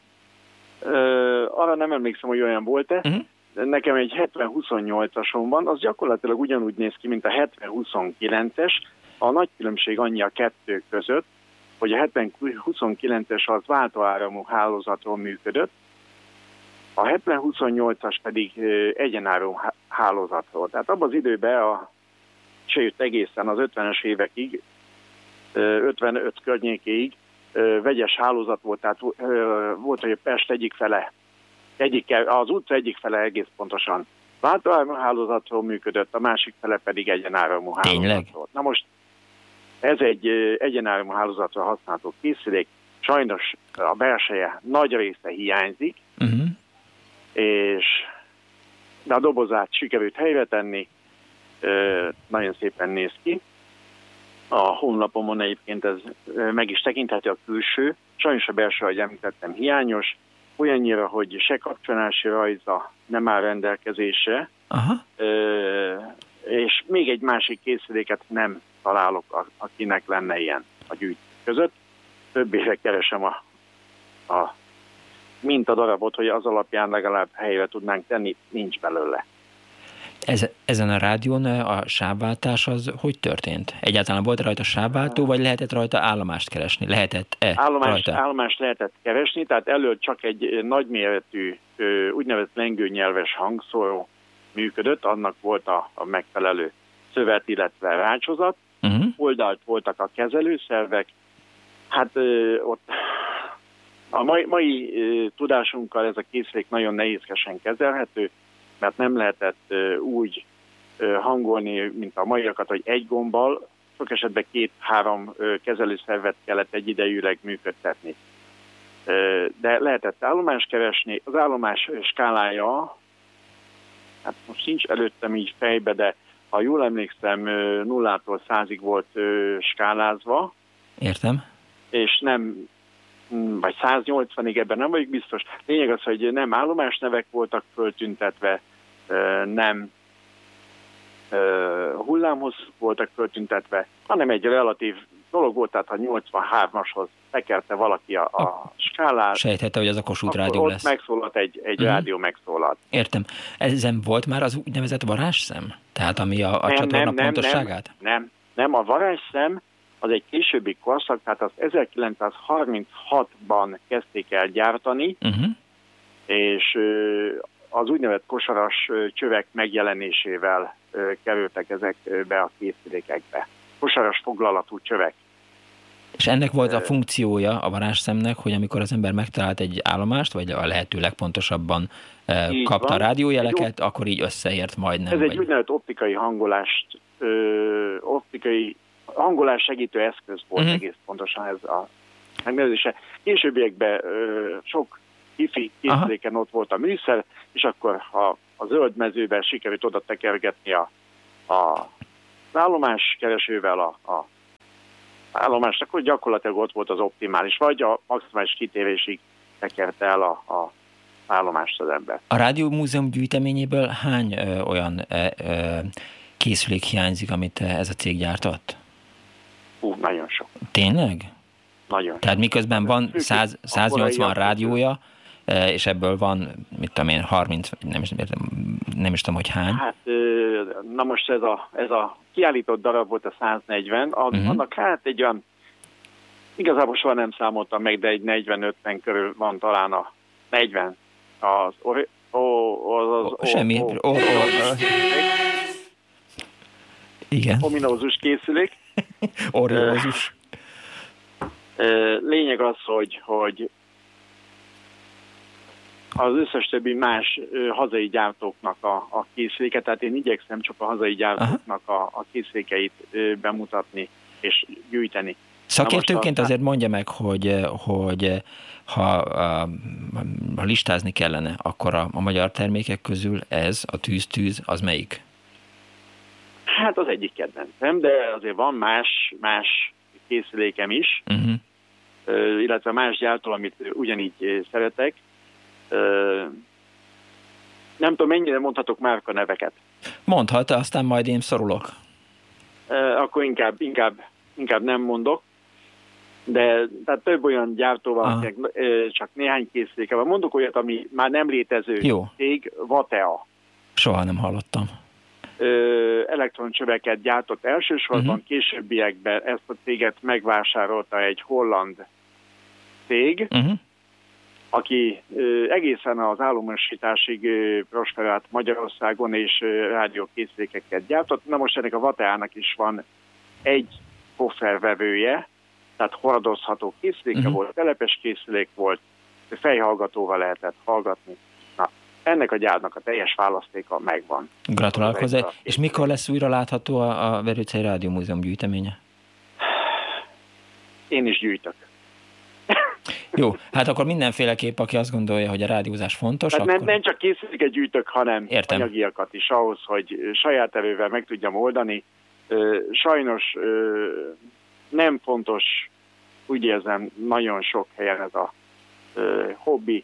Ö, arra nem emlékszem, hogy olyan volt-e. Uh-huh. Nekem egy 70-28-ason van, az gyakorlatilag ugyanúgy néz ki, mint a 70-29-es. A nagy különbség annyi a kettő között, hogy a 70-29-es az váltóáramú hálózatról működött, a 70-28-as pedig egyenáron hálózatról. Tehát abban az időben, a, sőt egészen az 50-es évekig, 55 környékéig vegyes hálózat volt, tehát volt, hogy a Pest egyik fele, egyik, az utca egyik fele egész pontosan váltóáramú hálózatról működött, a másik fele pedig egyenáramú hálózatról. Na most ez egy egyenáramú hálózatra használható készülék, sajnos a belseje nagy része hiányzik, uh-huh és de a dobozát sikerült helyre tenni, nagyon szépen néz ki. A honlapomon egyébként ez meg is tekinthető a külső, sajnos a belső, ahogy említettem, hiányos, olyannyira, hogy se kapcsolási rajza nem áll rendelkezésre, Aha. és még egy másik készüléket nem találok, akinek lenne ilyen a gyűjtő között. Többére keresem a, a mint a darabot, hogy az alapján legalább helyre tudnánk tenni, nincs belőle. Ez, ezen a rádión a sávváltás az hogy történt? Egyáltalán volt rajta sávváltó, vagy lehetett rajta állomást keresni? Lehetett-e állomást, rajta? Állomást lehetett keresni, tehát elől csak egy nagyméretű úgynevezett lengőnyelves hangszóró működött, annak volt a, a megfelelő szövet, illetve rácsozat. Uh-huh. Oldalt voltak a kezelőszervek, hát ö, ott a mai, mai tudásunkkal ez a készülék nagyon nehézkesen kezelhető, mert nem lehetett úgy hangolni, mint a maiakat, hogy egy gombbal, sok esetben két-három kezelőszervet kellett egyidejűleg működtetni. De lehetett állomás keresni. Az állomás skálája, hát most nincs előttem így fejbe, de ha jól emlékszem, nullától százig volt skálázva. Értem. És nem vagy 180-ig, ebben nem vagyok biztos. Lényeg az, hogy nem állomás nevek voltak föltüntetve, nem hullámhoz voltak föltüntetve, hanem egy relatív dolog volt, tehát ha 83-ashoz bekelte valaki a, a skálát. Sejthette, hogy az a Kossuth rádió lesz. megszólalt egy, egy uh-huh. rádió megszólalt. Értem. Ezen volt már az úgynevezett varázsszem? Tehát ami a, a nem, csatorna nem, pontosságát? Nem, nem, nem, a varázsszem az egy későbbi korszak, tehát az 1936-ban kezdték el gyártani, uh-huh. és az úgynevezett kosaras csövek megjelenésével kerültek ezek be a készülékekbe. Kosaras foglalatú csövek. És ennek volt a funkciója a varázsszemnek, hogy amikor az ember megtalált egy állomást, vagy a lehető legpontosabban így kapta van. rádiójeleket, egy, akkor így összeért majdnem. Ez vagy... egy úgynevezett optikai hangolást ö, optikai hangolás segítő eszköz volt uh-huh. egész pontosan ez a megnevezése. Későbbiekben ö, sok hifi készüléken ott volt a műszer, és akkor ha a zöld mezőben sikerült oda tekergetni a, a állomás keresővel a, a állomást, akkor gyakorlatilag ott volt az optimális, vagy a maximális kitévésig tekerte el a, a állomást az ember. A Rádió Múzeum gyűjteményéből hány ö, olyan ö, ö, készülék hiányzik, amit ez a cég gyártott? Hú, nagyon sok. Tényleg? Nagyon. Tehát miközben van 100, 180 rádiója, és ebből van, mit tudom én, 30, nem is, nem is tudom, hogy hány. Hát, na most ez a, ez a kiállított darab volt a 140, a, uh-huh. annak hát egy olyan, igazából soha nem számoltam meg, de egy 40-50 körül van talán a 40 az, o, az, az, Semmi, o, o, o, o, igen. Ominózus készülék. Oriózus. Lényeg az, hogy, hogy az összes többi más hazai gyártóknak a, a készüléket, tehát én igyekszem csak a hazai gyártóknak a, a készülékeit bemutatni és gyűjteni. Szakértőként azért mondja meg, hogy, hogy ha, ha listázni kellene, akkor a, a magyar termékek közül ez, a tűz-tűz, az melyik? Hát az egyik kedvencem, de azért van más, más készülékem is, uh-huh. illetve más gyártól, amit ugyanígy szeretek. Nem tudom, mennyire mondhatok márka neveket. Mondhat, aztán majd én szorulok. Akkor inkább, inkább, inkább nem mondok. De tehát több olyan gyártóval, akinek csak néhány készüléke van. Mondok olyat, ami már nem létező Jó. cég, Vatea. Soha nem hallottam. Elektroncsöveket gyártott elsősorban, uh-huh. későbbiekben ezt a céget megvásárolta egy holland cég, uh-huh aki egészen az állomásításig prosperált Magyarországon és rádiókészlékeket gyártott. Na most ennek a Vateának is van egy koffervevője, tehát hordozható készüléke uh-huh. volt, telepes készülék volt, fejhallgatóval lehetett hallgatni. Ennek a gyárnak a teljes választéka megvan. Gratulálok hozzá. És mikor lesz újra látható a, a Verőcei Rádió Múzeum gyűjteménye? Én is gyűjtök. Jó, hát akkor mindenféleképp, aki azt gondolja, hogy a rádiózás fontos. Hát akkor... nem, nem csak készüléket gyűjtök, hanem Értem. anyagiakat is ahhoz, hogy saját erővel meg tudjam oldani. Sajnos nem fontos, úgy érzem, nagyon sok helyen ez a hobbi.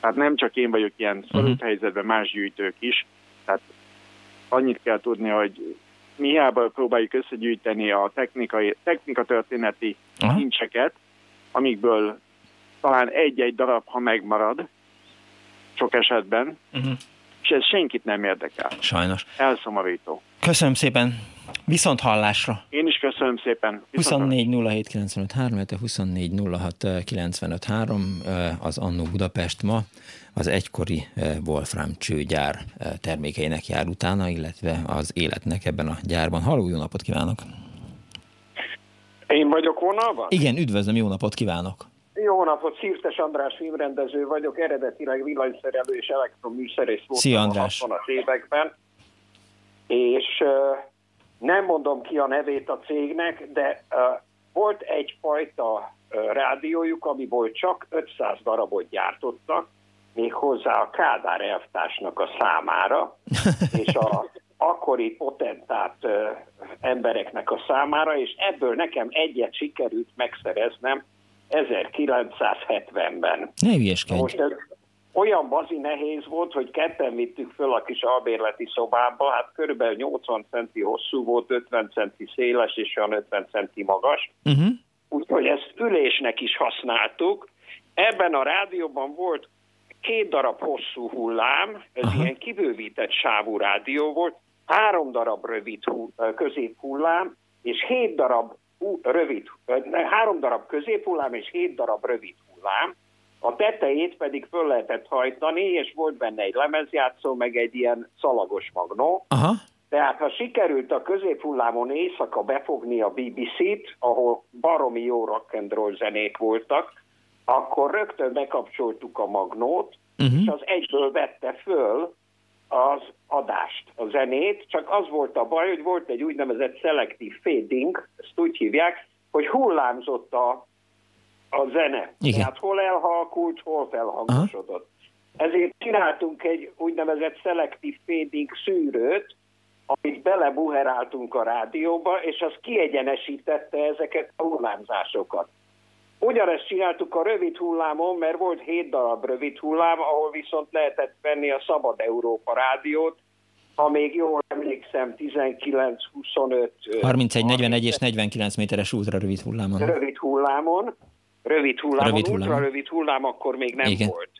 Tehát nem csak én vagyok ilyen szorult uh-huh. helyzetben, más gyűjtők is. Tehát annyit kell tudni, hogy mi hiába próbáljuk összegyűjteni a technikai, technika történeti uh-huh. kincseket, amikből talán egy-egy darab, ha megmarad, sok esetben, uh-huh. És ez senkit nem érdekel. Sajnos. Elszomorító. Köszönöm szépen. Viszont hallásra. Én is köszönöm szépen. 24 07 95 3, 24 06 95 3, az Annó Budapest ma az egykori Wolfram csőgyár termékeinek jár utána, illetve az életnek ebben a gyárban. Halló, jó napot kívánok! Én vagyok vonalban? Igen, üdvözlöm, jó napot kívánok! Jó napot, Szirtes András filmrendező vagyok, eredetileg villanyszerelő és elektroműszerész voltam András. a 60 években, és nem mondom ki a nevét a cégnek, de volt egyfajta rádiójuk, amiből csak 500 darabot gyártottak, méghozzá a Kádár elvtársnak a számára, és a akkori potentát embereknek a számára, és ebből nekem egyet sikerült megszereznem, 1970-ben. Ne hülyeskedj. Most ez olyan bazi nehéz volt, hogy ketten vittük föl a kis albérleti szobába, hát körülbelül 80 centi hosszú volt, 50 centi széles és olyan 50 centi magas. Uh-huh. Úgyhogy ezt ülésnek is használtuk. Ebben a rádióban volt két darab hosszú hullám, ez uh-huh. ilyen kibővített sávú rádió volt, három darab rövid középhullám, és hét darab rövid, három darab középhullám és hét darab rövid hullám, a tetejét pedig föl lehetett hajtani, és volt benne egy lemezjátszó, meg egy ilyen szalagos magnó. Aha. Tehát ha sikerült a középhullámon éjszaka befogni a BBC-t, ahol baromi jó rock and roll zenék voltak, akkor rögtön bekapcsoltuk a magnót, uh-huh. és az egyből vette föl az adást, a zenét, csak az volt a baj, hogy volt egy úgynevezett szelektív fading, ezt úgy hívják, hogy hullámzott a, a zene. Igen. Tehát hol elhalkult, hol felhangosodott. Aha. Ezért csináltunk egy úgynevezett szelektív fading szűrőt, amit belebuheráltunk a rádióba, és az kiegyenesítette ezeket a hullámzásokat. Ugyanezt csináltuk a rövid hullámon, mert volt hét darab rövid hullám, ahol viszont lehetett venni a Szabad Európa rádiót, ha még jól emlékszem, 19, 25... 31, 41 és 49 méteres ultra rövid hullámon. Rövid hullámon. Rövid hullámon, rövid hullám. ultra rövid hullám akkor még nem Igen. volt.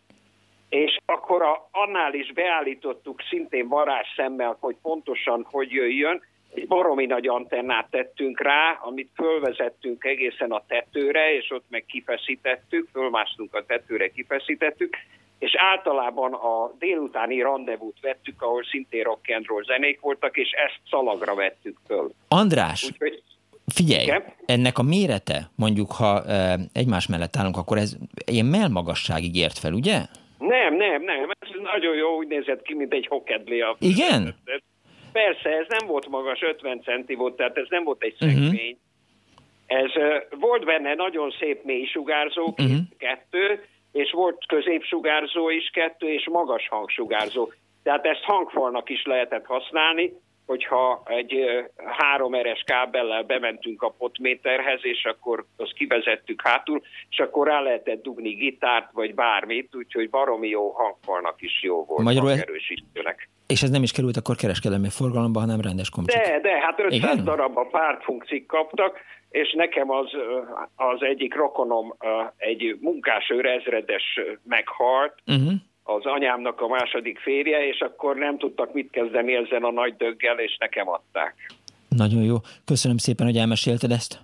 És akkor a, annál is beállítottuk szintén varázs szemmel, hogy pontosan hogy jöjjön, egy baromi nagy antennát tettünk rá, amit fölvezettünk egészen a tetőre, és ott meg kifeszítettük, fölmásztunk a tetőre, kifeszítettük, és általában a délutáni rendezvút vettük, ahol szintén rock and roll zenék voltak, és ezt szalagra vettük föl. András, Úgyhogy, figyelj, igen? ennek a mérete, mondjuk ha e, egymás mellett állunk, akkor ez ilyen melmagasságig ért fel, ugye? Nem, nem, nem, ez nagyon jó, úgy nézett ki, mint egy hokedli. Igen? Persze, ez nem volt magas, 50 centi volt, tehát ez nem volt egy mhm. szekvény. Uh-huh. Ez volt benne nagyon szép mély sugárzó, uh-huh. kettő, és volt középsugárzó is kettő, és magas hangsugárzó. Tehát ezt hangfalnak is lehetett használni, hogyha egy három eres kábellel bementünk a potméterhez, és akkor azt kivezettük hátul, és akkor rá lehetett dugni gitárt, vagy bármit, úgyhogy baromi jó hangfalnak is jó volt Magyarul erősítőnek. És ez nem is került akkor kereskedelmi forgalomba, hanem rendes komcsik. De, de, hát 500 Igen? darab a pártfunkcik kaptak, és nekem az, az egyik rokonom, egy munkásőr ezredes meghalt, uh-huh. az anyámnak a második férje, és akkor nem tudtak mit kezdeni ezzel a nagy döggel, és nekem adták. Nagyon jó. Köszönöm szépen, hogy elmesélted ezt.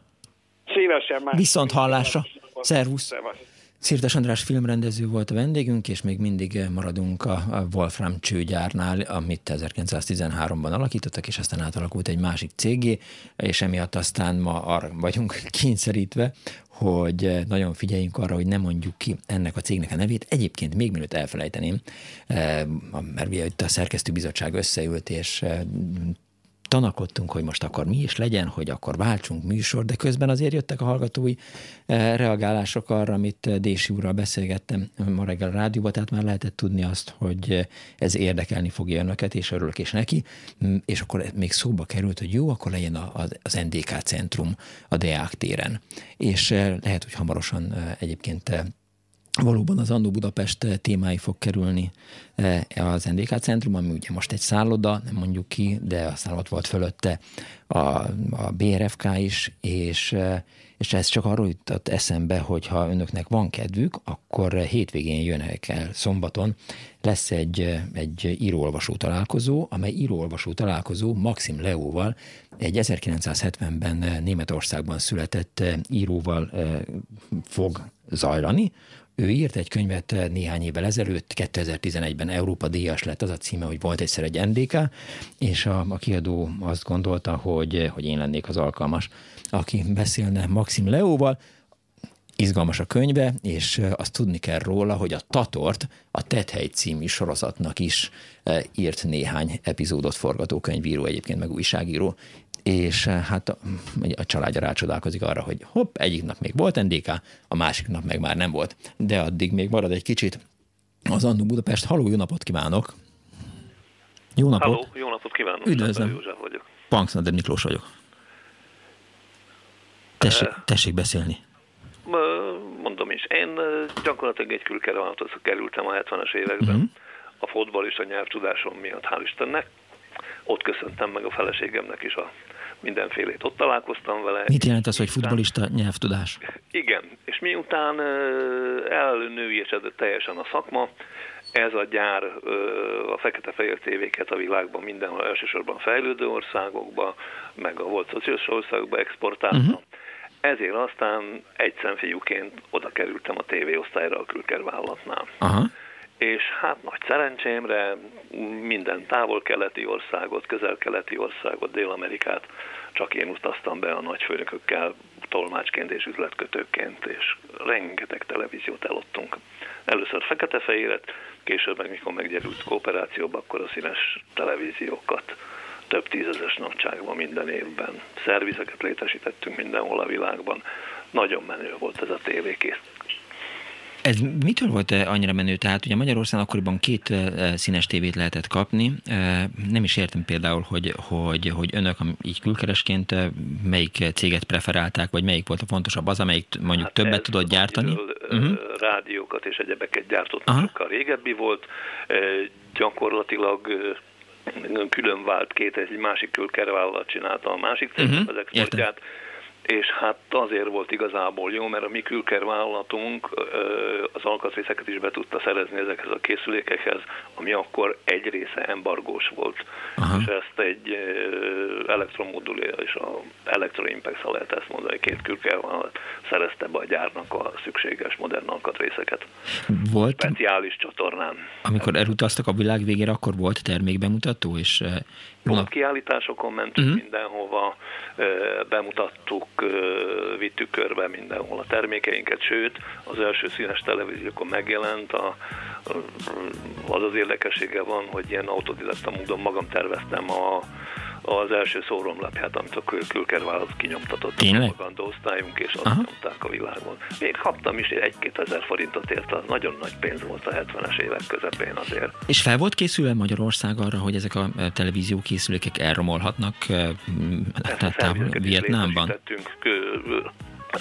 Szívesen már. Viszont hallásra. Szervusz. Szervusz. Szirtes András filmrendező volt a vendégünk, és még mindig maradunk a Wolfram csőgyárnál, amit 1913-ban alakítottak, és aztán átalakult egy másik cégé, és emiatt aztán ma arra vagyunk kényszerítve, hogy nagyon figyeljünk arra, hogy nem mondjuk ki ennek a cégnek a nevét. Egyébként még mielőtt elfelejteném, mert itt a szerkesztőbizottság összeült, és tanakodtunk, hogy most akkor mi is legyen, hogy akkor váltsunk műsor, de közben azért jöttek a hallgatói eh, reagálások arra, amit eh, Dési úrral beszélgettem ma reggel a rádióban, tehát már lehetett tudni azt, hogy eh, ez érdekelni fogja önöket, és örülök is neki, mm, és akkor még szóba került, hogy jó, akkor legyen az NDK centrum a Deák téren. És lehet, hogy hamarosan egyébként valóban az Annó Budapest témái fog kerülni e, az NDK centrum, ami ugye most egy szálloda, nem mondjuk ki, de a szállodat volt fölötte a, a BRFK is, és, e, és ez csak arról jutott eszembe, hogy ha önöknek van kedvük, akkor hétvégén jönnek el szombaton, lesz egy, egy íróolvasó találkozó, amely íróolvasó találkozó Maxim Leóval, egy 1970-ben Németországban született íróval fog zajlani, ő írt egy könyvet eh, néhány évvel ezelőtt, 2011-ben Európa díjas lett, az a címe, hogy volt egyszer egy NDK, és a, a kiadó azt gondolta, hogy, eh, hogy én lennék az alkalmas, aki beszélne Maxim Leóval, izgalmas a könyve, és eh, azt tudni kell róla, hogy a Tatort, a Tethely című sorozatnak is írt néhány epizódot forgatókönyvíró, egyébként meg újságíró, és eh, hát a, a családja rácsodálkozik arra, hogy hopp, egyik nap még volt NDK, a másik nap meg már nem volt, de addig még marad egy kicsit. Az Annu Budapest, haló, jó napot kívánok! Jó napot! Halló, jó napot kívánok! Üdvözlöm! József vagyok. Panksnader Miklós vagyok. Tessék, eh. tessék beszélni. Mondom is, én eh, gyakorlatilag egy külkerüláthoz kerültem a 70-es években. Uh-huh. A fotballista nyelvtudásom miatt, hál' Istennek. Ott köszöntem meg a feleségemnek is a mindenfélét. Ott találkoztam vele. Mit jelent az, hogy futbolista nyelvtudás? Igen, és miután elnőiesedett teljesen a szakma, ez a gyár a fekete-fehér tévéket a világban mindenhol, elsősorban fejlődő országokba, meg a volt szociális országokba exportálta. Uh-huh. Ezért aztán egy szemfiúként oda kerültem a tévéosztályra a külkervállalatnál. Uh-huh és hát nagy szerencsémre minden távol-keleti országot, közel-keleti országot, Dél-Amerikát csak én utaztam be a nagyfőnökökkel, tolmácsként és üzletkötőként, és rengeteg televíziót elottunk. Először fekete-fehéret, később meg mikor meggyerült kooperációba, akkor a színes televíziókat több tízezes nagyságban minden évben. Szervizeket létesítettünk mindenhol a világban. Nagyon menő volt ez a tévékész ez mitől volt eh, annyira menő? Tehát ugye Magyarországon akkoriban két eh, színes tévét lehetett kapni. Eh, nem is értem például, hogy, hogy, hogy önök így külkeresként melyik céget preferálták, vagy melyik volt a fontosabb az, amelyik mondjuk hát többet tudott gyártani? Uh-huh. Rádiókat és egyebeket gyártottak, sokkal régebbi volt. Gyakorlatilag külön vált két, egy másik külkervállalat csinálta a másik cég uh-huh. az exportját. Értem és hát azért volt igazából jó, mert a mi külker vállalatunk az alkatrészeket is be tudta szerezni ezekhez a készülékekhez, ami akkor egy része embargós volt. Aha. És ezt egy elektromodul és a Electroimpex, ha lehet ezt mondani, két külker vállalat szerezte be a gyárnak a szükséges modern alkatrészeket. Volt? Speciális csatornán. Amikor elutaztak a világ végére, akkor volt termékbemutató, és Volt kiállításokon mentünk uh-huh. mindenhova, bemutattuk vittük körbe mindenhol a termékeinket, sőt, az első színes televíziókon megjelent, a, az az érdekessége van, hogy ilyen autodidakta módon magam terveztem a, az első szóromlapját, amit a külkervállalat kinyomtatott Tényleg? a osztályunk, és azt Aha. nyomták a világon. Még kaptam is egy-két ezer forintot ért, az nagyon nagy pénz volt a 70-es évek közepén azért. És fel volt készülve Magyarország arra, hogy ezek a televízió készülékek elromolhatnak távol Vietnámban?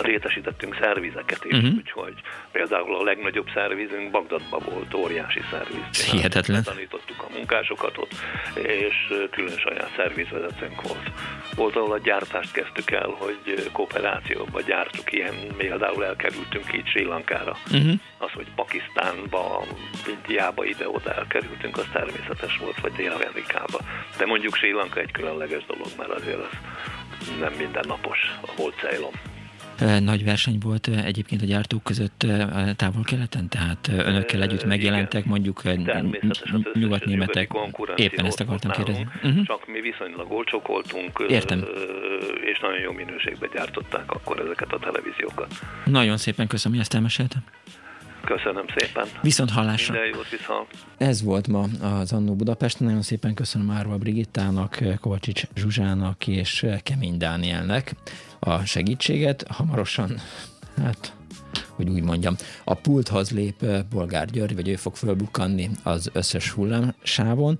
Rétesítettünk szervizeket is, uh-huh. úgyhogy például a legnagyobb szervizünk Bagdadban volt, óriási szerviz. Hihetetlen. Tanítottuk a munkásokat ott, és külön saját szervizvezetőnk volt. Volt, ahol a gyártást kezdtük el, hogy kooperációba gyártuk, ilyen például elkerültünk így Sri Lankára. Uh-huh. Az, hogy Pakisztánba, Indiába, ide-oda elkerültünk, az természetes volt, vagy Dél-Amerikába. De mondjuk Sri Lanka egy különleges dolog, mert azért az nem mindennapos volt Ceylon. Nagy verseny volt egyébként a gyártók között távol-keleten, tehát önökkel együtt megjelentek mondjuk nyugatnémetek. Éppen ezt akartam kérdezni. Uh-huh. Csak mi viszonylag olcsók voltunk, Értem. és nagyon jó minőségben gyártották akkor ezeket a televíziókat. Nagyon szépen köszönöm, hogy ezt elmeséltem. Köszönöm szépen. Viszont hallásra. Minden jót viszont. Ez volt ma az Annó Budapest. Nagyon szépen köszönöm Árva Brigittának, Kovácsics Zsuzsának és Kemény Dánielnek a segítséget. Hamarosan, hát hogy úgy mondjam, a pulthoz lép Bolgár György, vagy ő fog fölbukkanni az összes hullámsávon.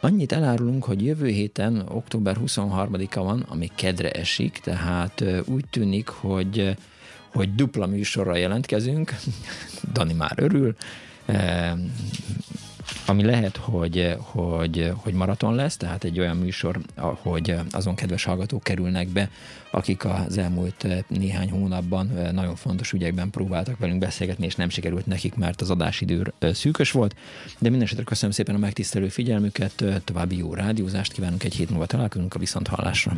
Annyit elárulunk, hogy jövő héten, október 23-a van, ami kedre esik, tehát úgy tűnik, hogy hogy dupla műsorra jelentkezünk, Dani már örül, ami lehet, hogy, hogy, hogy maraton lesz, tehát egy olyan műsor, hogy azon kedves hallgatók kerülnek be, akik az elmúlt néhány hónapban nagyon fontos ügyekben próbáltak velünk beszélgetni, és nem sikerült nekik, mert az adásidő szűkös volt. De minden esetre köszönöm szépen a megtisztelő figyelmüket, további jó rádiózást kívánunk, egy hét múlva találkozunk a viszont hallásra.